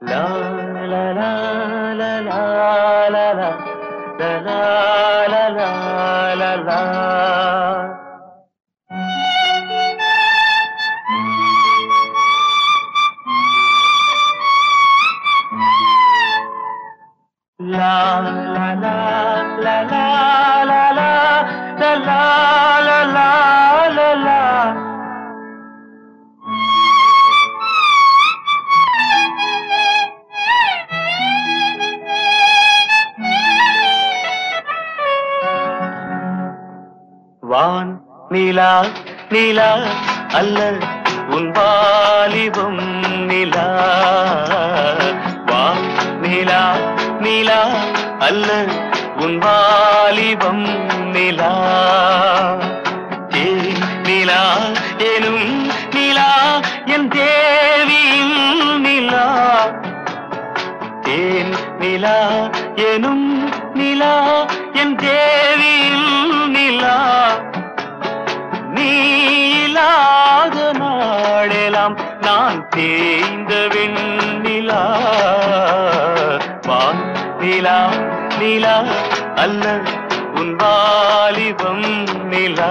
Love. நான் நிலா நிலா அல்ல உன் வாலிபம் நிலா. வா நிலா நிலா அல்ல உன் வாலிபம் நிலா. ஏ நிலா எனும் நிலா என் தேவியின் நிலா. தேன் நிலா எனும் நிலா என் தேவியின் நிலா. நீ இல்லாத நாளெல்லாம் நான் தேய்ந்த வெண்ணிலா. வா நிலா நிலா அல்ல உன் வாலிபம் நிலா.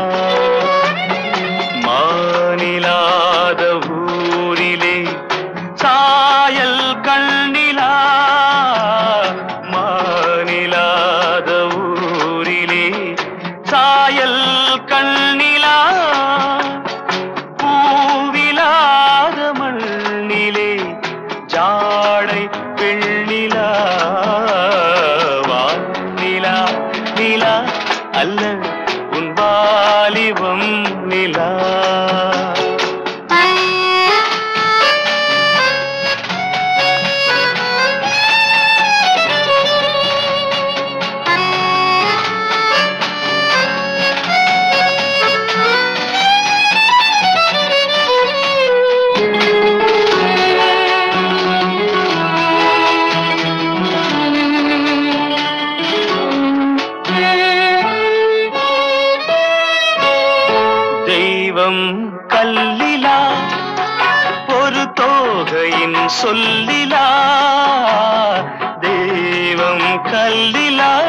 மண்ணிலே ஜாடை பெண்ணிலா வானிலா நிலா அல்ல உன் வாலிபம் நிலா. கல்லிலா ஒரு தோகையின் சொல்லிலா. தெய்வம் கல்லிலா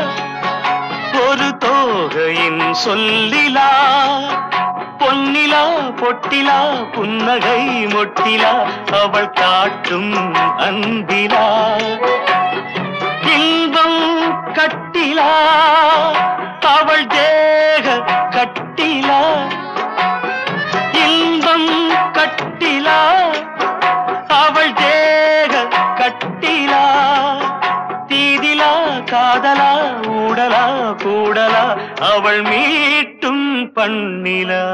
ஒரு தோகையின் சொல்லிலா. பொன்னிலா பொட்டிலா புன்னகை மொட்டிலா அவள் காட்டும் அன்பிலா. இன்பம் கட்டிலா அவள் தேக அவள் மீட்டும் பண்ணிலா.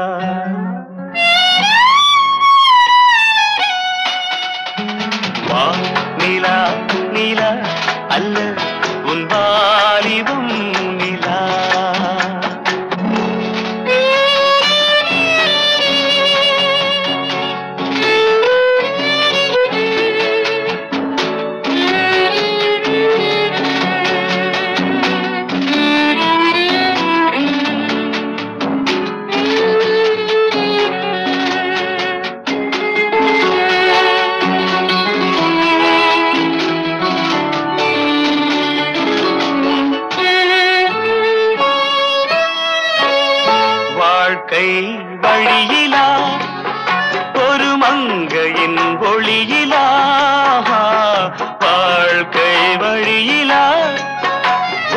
வா நிலா நிலா அல்ல உன் வாலிபம் வாழ்க்கை வழியிலா? ஒரு மங்கையின் ஒளியிலா? வாழ்க்கை வழியிலா?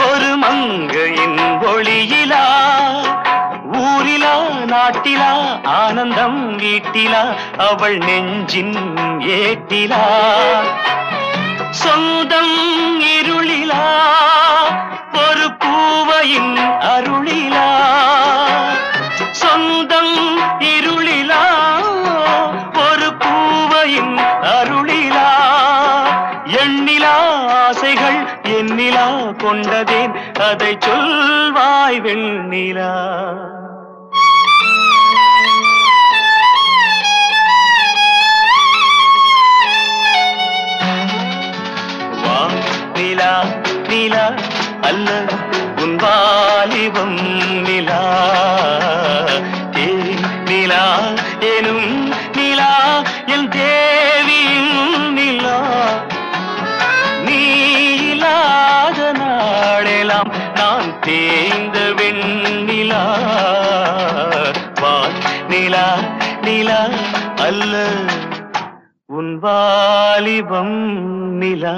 ஒரு மங்கையின் ஒளியிலா? ஊரிலா நாட்டிலா ஆனந்தம் வீட்டிலா அவள் நெஞ்சின் ஏட்டிலா? சொந்தம் இருளிலா? ஒரு பூவை கண்ணிலா ஆசைகள் என்னிலா கொண்டதேன் அதை சொல்வாய் வெண்ணிலா. அல்ல உன் வாலிபம் நிலா.